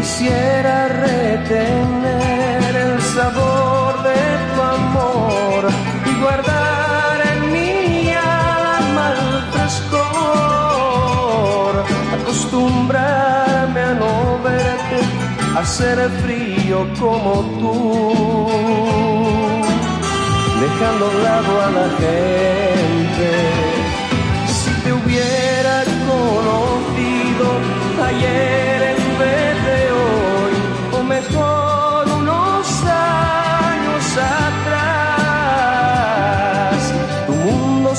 Quisiera retener el sabor de tu amor y guardar en mi alma el frescor. Acostumbrarme a no verte, a ser frío como tú. Dejando a lado a la gente.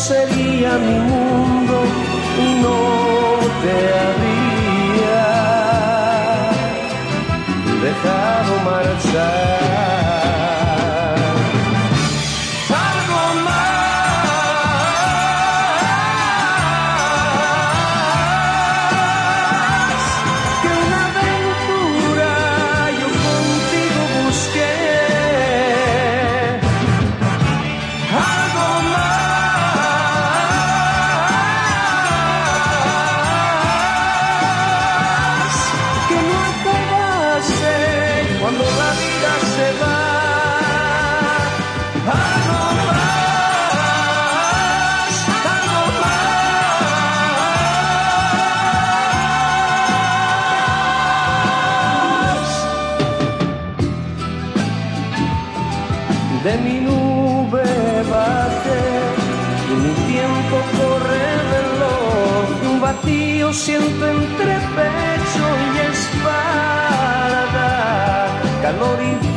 Sería mi mundo no te habría De mi nube bajé y mi tiempo corre veloz. Un vacío siento entre pecho y espalda, calor y